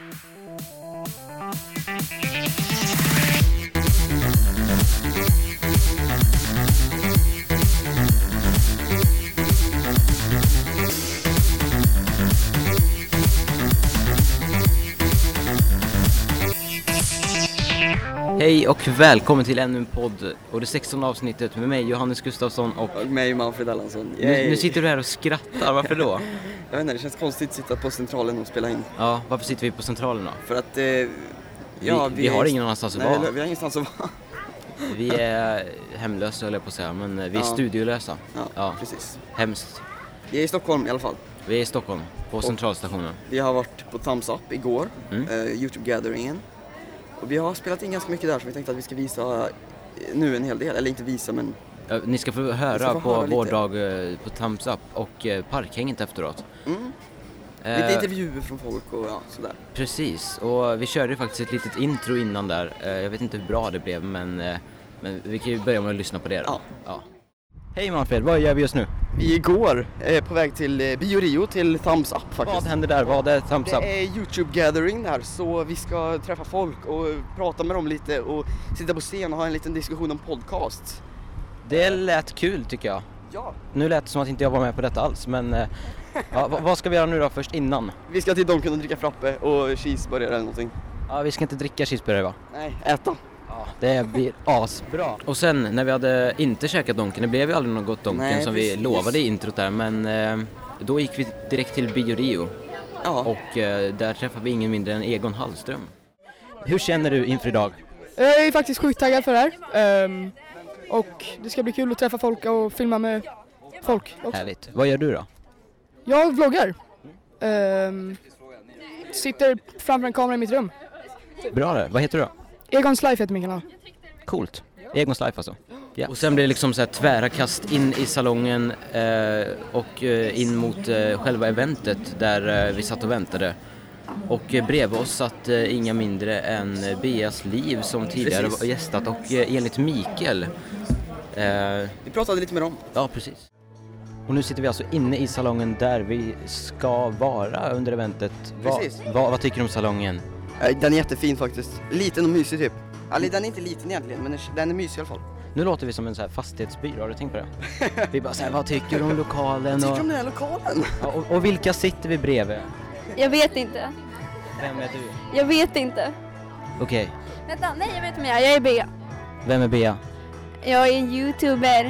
Thank you. Hej och välkommen till ännu en podd och det 16 avsnittet med mig Johannes Gustafsson och Och mig Manfred Allansson. nu, nu sitter du här och skrattar, varför då? Jag vet inte, det känns konstigt att sitta på centralen och spela in. Ja, varför sitter vi på centralen då? För att, eh, ja, vi, vi har ingen annanstans att Nej, vara. vi har ingenstans att vara. Vi är hemlösa höll jag på att säga, men eh, vi är Ja. studiolösa. Ja, Ja. precis. Hemskt. Vi är i Stockholm i alla fall. Vi är i Stockholm, på centralstationen. Vi har varit på Thumbs Up igår, Mm. eh, Youtube-gatheringen. Och vi har spelat in ganska mycket där så vi tänkte att vi ska visa eh, nu en hel del, eller inte visa men Ja, Ni ska få höra ska få på höra vår lite. dag eh, på Thumbs Up och eh, parkhänget efteråt. mm, Eh, lite intervjuer från folk och ja, sådär. Precis, och vi körde faktiskt ett litet intro innan där. Jag vet inte hur bra det blev men, men vi kan ju börja med att lyssna på det då. Ja. Hej Manfred, vad gör vi just nu? Vi igår eh, på väg till eh, Bio Rio till Thumbs Up Vad faktiskt. händer där? Vad är Thumbs Up? Det är Youtube-gathering där så vi ska träffa folk och prata med dem lite och sitta på scen och ha en liten diskussion om podcast. Det lät kul tycker jag. Ja, Nu lät det som att inte jag var med på detta alls men eh, ja, vad- vad ska vi göra nu då först innan? vi ska till Donken och dricka frappe och cheeseburgare eller någonting. Ja, vi ska inte dricka cheeseburgare va? Nej, äta. Ja, det blir asbra. Och sen när vi hade inte käkat Donken, det blev ju aldrig något gott Donken Nej, som vi precis. lovade i introt där men eh, då gick vi direkt till Bio Rio Ja. och eh, där träffade vi ingen mindre än Egon Hallström. Hur känner du inför idag? Jag är faktiskt sjukt taggad för det här. Ehm, och det ska bli kul att träffa folk och filma med folk också. Härligt. Vad gör du då? Jag vloggar. Ehm, sitter framför en kamera i mitt rum. Bra det. Vad heter du då? Egons Life heter min kanal. Coolt. Egons Life alltså. Ja. Och sen blir det liksom så här tvära kast in i salongen eh, och eh, in mot eh, själva eventet där eh, vi satt och väntade. Och eh, bredvid oss satt eh, inga mindre än Beas liv som tidigare Precis. var gästat och eh, enligt Mikael eh, Vi pratade lite med dem. Ja, precis. Och nu sitter vi alltså inne i salongen där vi ska vara under eventet. Va, Precis. va, vad tycker du om salongen? Eh, Den är jättefin faktiskt. Liten och mysig typ. Eller den är inte liten egentligen men den är mysig i alla fall. Nu låter vi som en så här fastighetsbyrå, har du tänkt på det? Vi bara såhär, vad tycker du om lokalen? Tycker Och, du om den här lokalen? ja, och, och vilka sitter vi bredvid? Jag vet inte. Vem är du? Jag vet inte. Okej, Vänta, nej jag vet vem jag är. Jag är Bea. vem är Bea? Jag är en youtuber.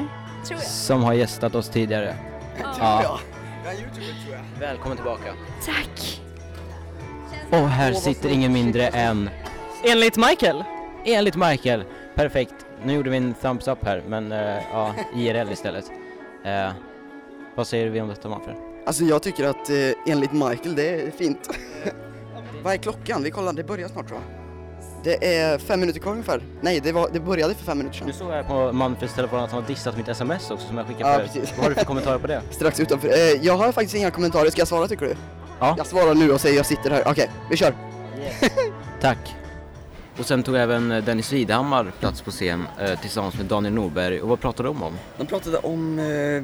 Tror jag. Som har gästat oss tidigare. Ja. Ja. Jag är youtuber tror jag. Välkommen tillbaka. Tack. Och här sitter ingen mindre än... Enligt Michael! Enligt Michael. Perfekt. Nu gjorde vi en thumbs up här, men eh, ja, IRL istället. Eh, vad säger vi om detta Manfred? Alltså jag tycker att eh, enligt Michael det är fint. Vad är klockan? Vi kollar, det börjar snart tror jag. Det är fem minuter kvar ungefär. Nej, det, var, det började för fem minuter sedan. Nu såg jag på Manfreds telefon att han har dissat mitt sms också som jag skickade Ja, förut. precis. Vad har du för kommentarer på det? Strax utanför. Eh, jag har faktiskt inga kommentarer, ska jag svara tycker du? Ja. Jag svarar nu och säger jag sitter här. Okej, vi kör. Tack. Och sen tog även eh, Dennis Widehammar plats på scen eh, tillsammans med Daniel Norberg. Och vad pratade de om? De pratade om eh,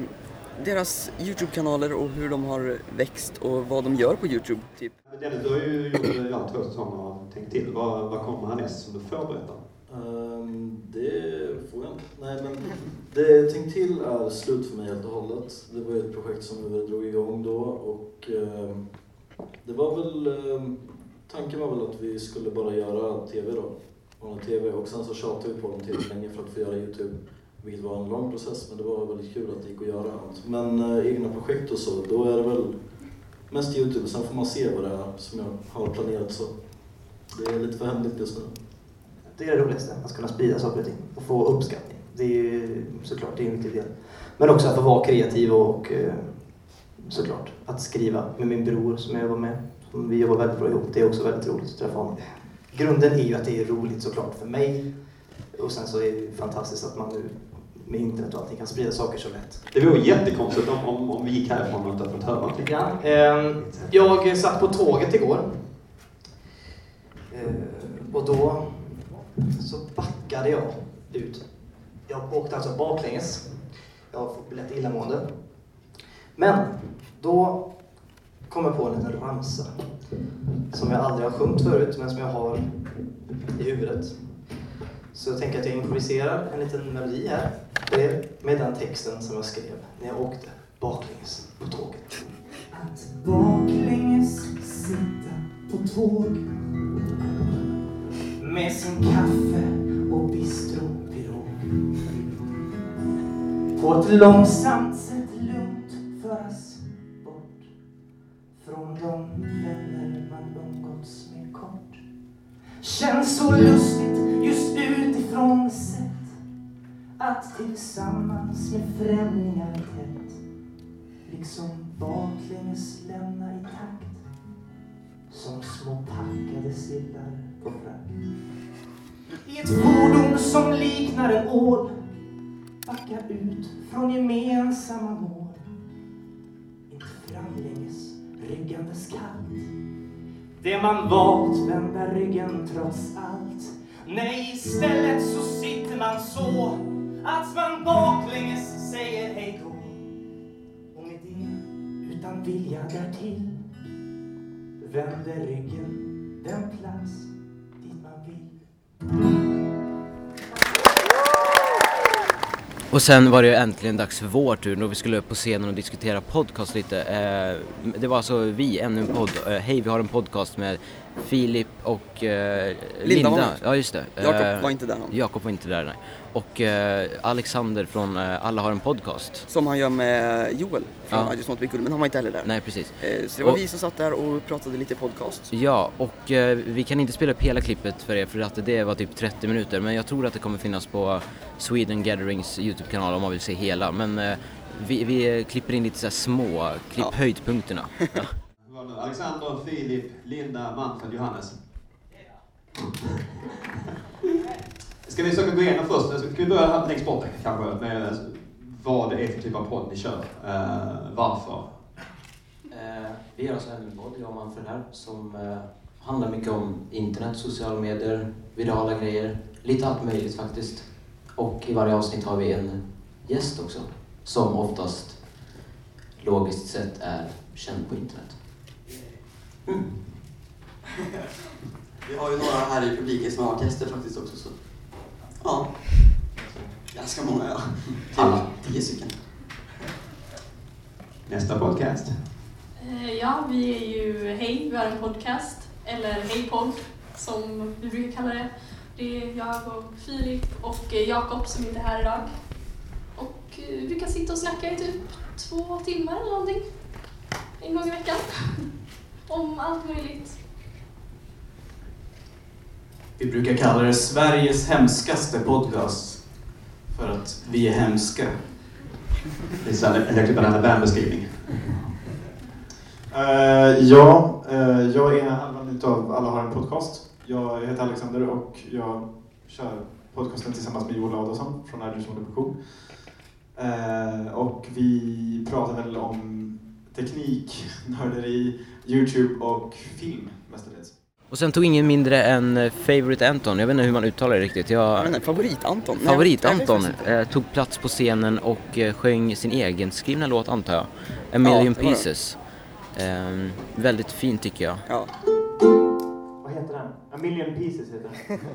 deras Youtube-kanaler och hur de har växt och vad de gör på Youtube. Typ. Men Dennis, du har ju gjort ja, två säsonger och tänkt till. Vad, vad kommer härnäst som du får berätta? Ehm, det får jag inte. Nej, men det jag tänkt till är slut för mig helt och hållet. Det var ju ett projekt som vi drog igång då och ehm, det var väl, ehm, tanken var väl att vi skulle bara göra TV då. Vanlig TV och sen så tjatade vi på dem till länge för att få göra Youtube. Vilket var en lång process men det var väldigt kul att det gick att göra allt. Men eh, egna projekt och så, då är det väl mest Youtube. Sen får man se vad det är som jag har planerat så. Det är lite för hemligt just nu. Det är det roligaste, att kunna sprida saker och ting och få uppskattning. Det är ju såklart det är en viktig del. Men också att få vara kreativ och, och eh, såklart att skriva med min bror som jag jobbar med. Som vi jobbar väldigt bra ihop. Det är också väldigt roligt att träffa honom. Grunden är ju att det är roligt såklart för mig. Och sen så är det ju fantastiskt att man nu med internet och allting kan sprida saker så lätt. Det vore jättekonstigt om, om, om vi gick härifrån och inte hade fått höra någonting. Ja, ehm, jag satt på tåget igår. Eh, och då så backade jag ut. Jag åkte alltså baklänges. Jag har lätt illamående. Men då kom jag på en liten ramsa som jag aldrig har sjungit förut men som jag har i huvudet. Så jag tänker att jag improviserar en liten melodi här med den texten som jag skrev när jag åkte baklänges på tåget. Att baklänges sitta på tåg med sin kaffe och bistropirog på ett långsamt de vänner man umgåtts med kort. Känns så lustigt just utifrån sett att tillsammans med främlingar tätt liksom baklänges lämna i takt som små packade sillar på frakt. I ett fordon som liknar en ål backar ut från gemensamma mål framlänges kallt. Det man valt vänder ryggen trots allt. Nej, istället så sitter man så att man baklänges säger hej då. Och med det, utan vilja därtill, vänder ryggen den plats dit man vill. Och sen var det ju äntligen dags för vår tur då vi skulle upp på scenen och diskutera podcast lite. Eh, det var alltså vi, ännu en podd. Eh, Hej, vi har en podcast med Filip och eh, Linda. med. Ja, just det. Jakob Eh, var inte där han. Jakob var inte där, nej. Och eh, Alexander från eh, Alla har en podcast. Som han gör med Joel från Ja. I just want to be cool, men han var inte heller där. Nej, precis. Eh, Så det var Och- vi som satt där och pratade lite podcast. Ja, och eh, vi kan inte spela upp hela klippet för er för att det var typ 30 minuter. Men jag tror att det kommer finnas på Sweden Gatherings YouTube-kanal om man vill se hela. Men vi, vi klipper in lite så små, klipp Ja. höjdpunkterna. Ja. Alexander, Filip, Linda, Manfred, Johannes. Ska vi försöka gå igenom först? Ska vi börja längst bort kanske med vad det är för typ av podd ni kör? Eh, varför? Eh, vi gör alltså en podd, jag och Manfred här, som eh, handlar mycket om internet, sociala medier, virala grejer. Lite allt möjligt faktiskt. Och i varje avsnitt har vi en gäst också, som oftast logiskt sett är känd på internet. Vi har ju några här i publiken som har gäster faktiskt också. Så. Ja. Ganska många ja. Alla. Tio stycken. Nästa podcast. Eh, Ja, vi är ju Hej, vi har en podcast, eller Hej podd som vi brukar kalla det. Det är jag och Filip och eh, Jakob som inte är här idag. Och eh, vi brukar sitta och snacka i typ två timmar eller någonting. En gång i veckan. Om allt möjligt. Vi brukar kalla det Sveriges hemskaste podcast. För att vi är hemska. Det är en riktig Banana Bam-beskrivning. Eh, ja, eh, jag är halvan utav Alla har en podcast. Jag heter Alexander och jag kör podcasten tillsammans med Joel Adolfsson från Erdus Motivation. Uh, och vi pratar väl om teknik, nörderi, Youtube och film mestadels. Och sen tog ingen mindre än eh, Favorite Anton, jag vet inte hur man uttalar det riktigt. Jag... Men Favorit-Anton nej, det är eh, tog plats på scenen och eh, sjöng sin egen skrivna låt antar jag. A Million det. Pieces. Ehm, väldigt fin tycker jag. Ja. Vad heter den? A million pieces heter den.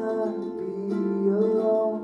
wanna be alone.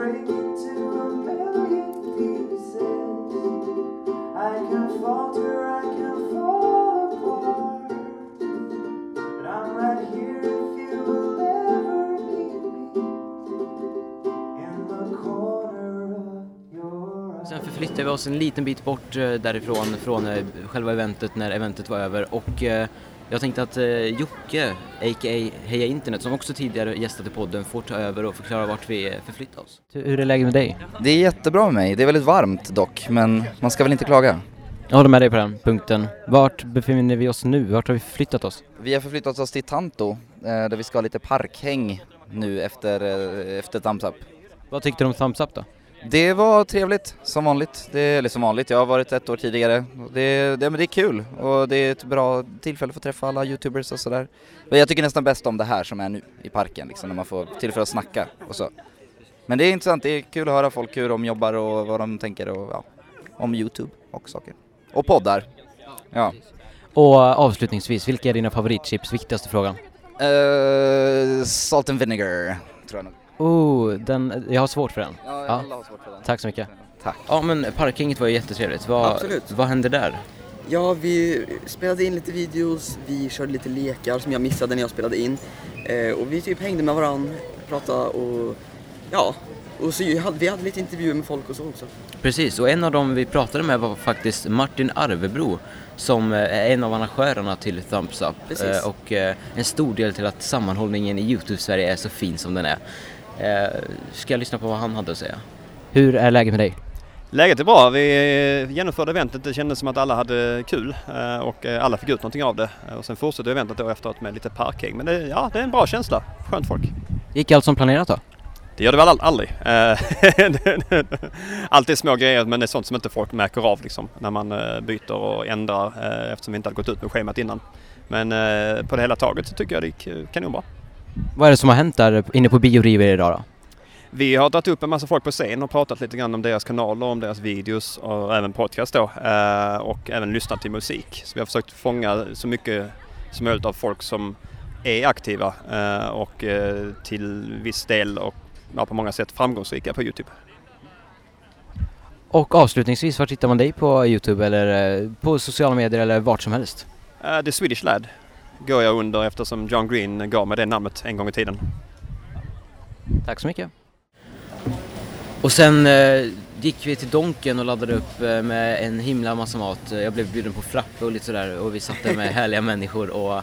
break it to a million pieces. I can falter, I can fall apart. But I'm right here if you will ever need me. In the corner of your Sen förflyttade vi oss en liten bit bort eh, därifrån, från eh, själva eventet, när eventet var över. Och eh, jag tänkte att eh, Jocke, a.k.a. Heja Internet, som också tidigare gästat i podden, får ta över och förklara vart vi eh, förflyttar oss. Hur är läget med dig? Det är jättebra med mig. Det är väldigt varmt dock, men man ska väl inte klaga. Jag håller med dig på den punkten. Vart befinner vi oss nu? Vart har vi förflyttat oss? Vi har förflyttat oss till Tanto, eh, där vi ska ha lite parkhäng nu efter, eh, efter Thumbs Up. Vad tyckte du om Thumbs Up då? Det var trevligt, som vanligt. Det, eller som vanligt, jag har varit ett år tidigare. Det, det, men det är kul och det är ett bra tillfälle för att träffa alla youtubers och sådär. Men jag tycker nästan bäst om det här som är nu i parken, liksom, när man får tillfälle att snacka och så. Men det är intressant, det är kul att höra folk hur de jobbar och vad de tänker och ja, om youtube och saker. Och poddar. Ja. Och avslutningsvis, vilka är dina favoritchips? Viktigaste frågan. Uh, salt and vinegar, tror jag nog. Oh, den, jag har svårt för den. Ja, alla har svårt för den. Tack så mycket. Tack. Ja men parkhänget var ju jättetrevligt. Vad, Absolut. vad hände där? Ja, vi spelade in lite videos, vi körde lite lekar som jag missade när jag spelade in. Eh, och vi typ hängde med varandra, pratade och ja, och så hade, vi hade lite intervjuer med folk och så också. Precis, och en av dem vi pratade med var faktiskt Martin Arvebro som eh, är en av arrangörerna till Thumbs Up Precis. Eh, och eh, en stor del till att sammanhållningen i Youtube-Sverige är så fin som den är. Eh, Ska jag lyssna på vad han hade att säga? Hur är läget med dig? Läget är bra. Vi genomförde eventet. Det kändes som att alla hade kul eh, och eh, alla fick ut någonting av det. Eh, Och sen fortsatte eventet då efteråt med lite parkhäng. Men det, ja, det är en bra känsla. Skönt folk. Gick allt som planerat då? Det gör det väl all- aldrig. Allt är små grejer men det är sånt som inte folk märker av liksom när man byter och ändrar eftersom vi inte hade gått ut med schemat innan. Men på det hela taget så tycker jag det gick kanonbra. Vad är det som har hänt där inne på Bioriver idag då? Vi har dragit upp en massa folk på scen och pratat lite grann om deras kanaler, om deras videos och även podcast då. eh, Och även lyssnat till musik. Så vi har försökt fånga så mycket som möjligt av folk som är aktiva eh, och eh, till viss del och på många sätt framgångsrika på Youtube. Och avslutningsvis, var hittar man dig på Youtube eller på sociala medier eller vart som helst? The Swedish Lad går jag under eftersom John Green gav mig det namnet en gång i tiden. Tack så mycket. Och sen eh, gick vi till Donken och laddade upp eh, med en himla massa mat. Jag blev bjuden på frappe och lite sådär och vi satt där med härliga människor och,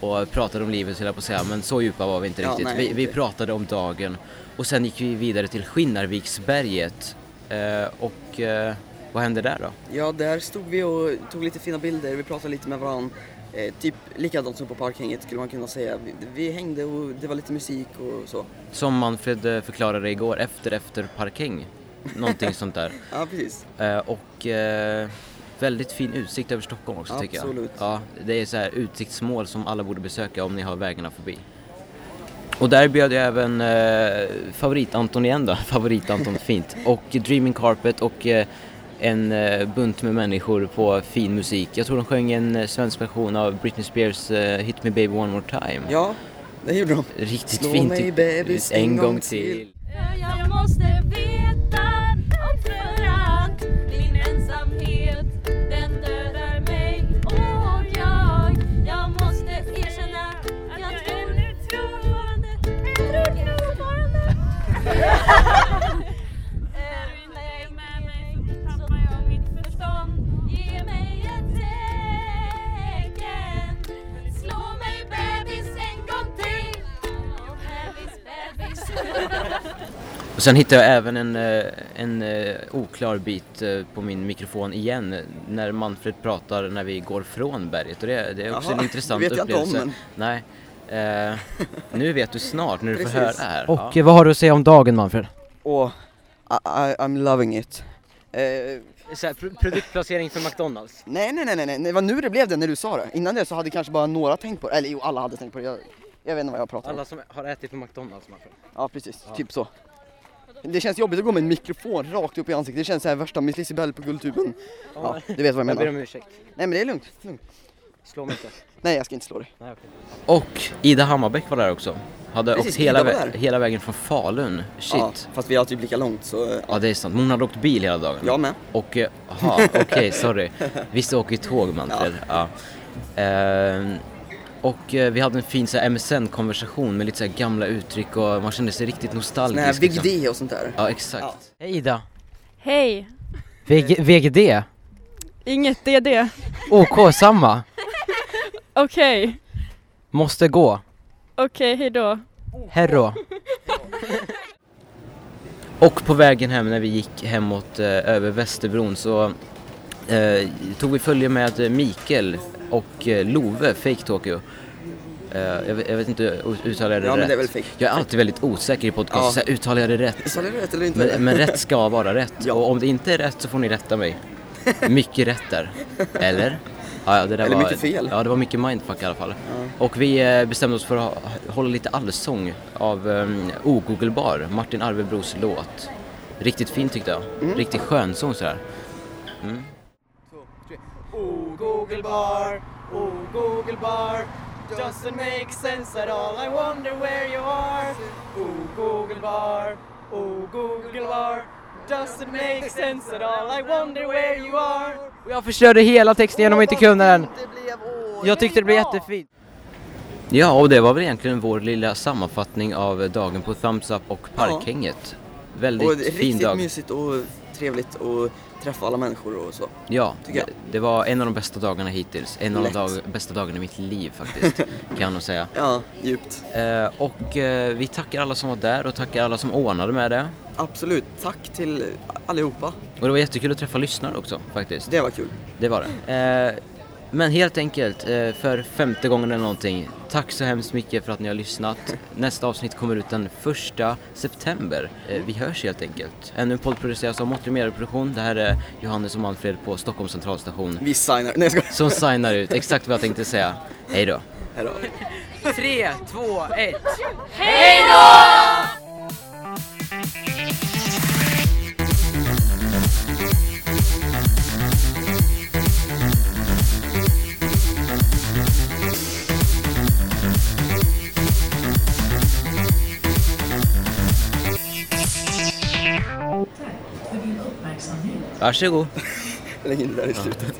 och pratade om livet höll jag på att säga, men så djupa var vi inte Ja, riktigt. nej, vi, vi pratade om dagen och sen gick vi vidare till Skinnarviksberget eh, och eh, vad hände där då? Ja, där stod vi och tog lite fina bilder, vi pratade lite med varandra. Eh, typ likadant som på parkhänget skulle man kunna säga. Vi, vi hängde och det var lite musik och så. Som Manfred eh, förklarade igår, efter efter parkhäng. Någonting sånt där. Ja, precis. Eh, och eh, väldigt fin utsikt över Stockholm också tycker jag. Absolut. Ja, det är så här utsiktsmål som alla borde besöka om ni har vägarna förbi. Och där bjöd jag även eh, favorit-Anton igen då, favorit-Anton, fint. Och Dreaming Carpet och eh, en eh, bunt med människor på fin musik. Jag tror de sjöng en eh, svensk version av Britney Spears eh, Hit Me Baby One More Time. Ja, det gjorde de. Riktigt Slå fint. mig typ. bebis en gång till. Jag Och sen hittade jag även en, eh, en eh, oklar bit eh, på min mikrofon igen när Manfred pratar när vi går från berget och det, det är också Jaha, en intressant det vet jag inte om, upplevelse. men- Nej. Eh, nu vet du snart när du får höra det här. Och, vad har du att säga om dagen Manfred? Och I, I, I'm loving it. Eh, produktplacering för McDonalds? Nej, nej, nej, nej, nej, det var nu det blev det när du sa det. Innan det så hade kanske bara några tänkt på det, eller jo, alla hade tänkt på det. Jag, jag vet inte vad jag pratar om. Alla som har ätit på McDonalds Manfred. Ja, precis. Ja. Typ så. Det känns jobbigt att gå med en mikrofon rakt upp i ansiktet. Det känns så här värsta Miss Lisibell på Guldtuben. Ja, du vet vad jag Jag menar. ber om ursäkt. Nej men det är lugnt. lugnt. Slå mig inte. Nej jag ska inte slå dig. Nej, Och Ida Hammarbäck var där också. Hade Precis, åkt hela, vä- hela vägen från Falun. Shit. Ja, fast vi har typ lika långt så... eh, Ja det är sant, men hon hade åkt bil hela dagen. Jag med. Och, eh, aha, okej sorry. Visst åker ju tåg Manfred. Ja. Ehm, och eh, vi hade en fin MSN-konversation med lite så här, gamla uttryck och man kände sig riktigt nostalgisk. Här Big liksom. Och sånt där. Ja exakt. Hej Ida! Hej! VG, VGD? Inget DD. OK, samma. Okej, Måste gå. okej, hejdå. Herro. Och på vägen hem när vi gick hemåt eh, över Västerbron så eh, tog vi följe med Mikael och eh, Love, Fake Tokyo. Eh, jag, vet, jag vet inte, ut- uttalar jag det Ja, rätt? men det är väl fake. Jag är alltid väldigt osäker i podcast, Ja. så här, uttalar jag det rätt? Uttalar jag rätt eller inte? Men, men rätt ska vara rätt. Och om det inte är rätt så får ni rätta mig. Mycket rätt där. Eller? Ja, ja, det där Eller var, mycket fel. Ja, det var mycket mindfuck i alla fall. Ja. Och vi eh, bestämde oss för att hålla lite allsång av um, Ogooglebar, Martin Arvebros låt. Riktigt fin tyckte jag. Mm. Riktigt skön sång sådär. Mm. Oh Google bar, oh Google bar. Doesn't make sense at all, I wonder where you are. Oh Google bar, oh Google bar. Doesn't make sense at all, I wonder where you are. Och jag förstörde hela texten genom att inte kunna den. Jag tyckte det blev jättefint. Ja, och det var väl egentligen vår lilla sammanfattning av dagen på Thumbs Up och Parkhänget. Väldigt och fin riktigt dag. mysigt och trevligt att träffa alla människor och så. Ja, det, det var en av de bästa dagarna hittills. En av de Lätt. dag, bästa dagarna i mitt liv faktiskt, kan jag nog säga. Ja, djupt. Eh, och eh, vi tackar alla som var där och tackar alla som ordnade med det. Absolut, tack till allihopa. Och det var jättekul att träffa lyssnare också faktiskt. Det var kul. Det var det. Eh, men helt enkelt, eh, för femte gången eller någonting, tack så hemskt mycket för att ni har lyssnat. Nästa avsnitt kommer ut den första september. Eh, vi hörs helt enkelt. Ännu en podd produceras av Måttlig Medieproduktion. Det här är Johannes och Manfred på Stockholms centralstation. Vi signar, nej jag. Som signar ut, exakt vad jag tänkte säga. Hej då. Hej då. Tre, två, ett. Hej då! Varsågod. Lägg in det där i slutet.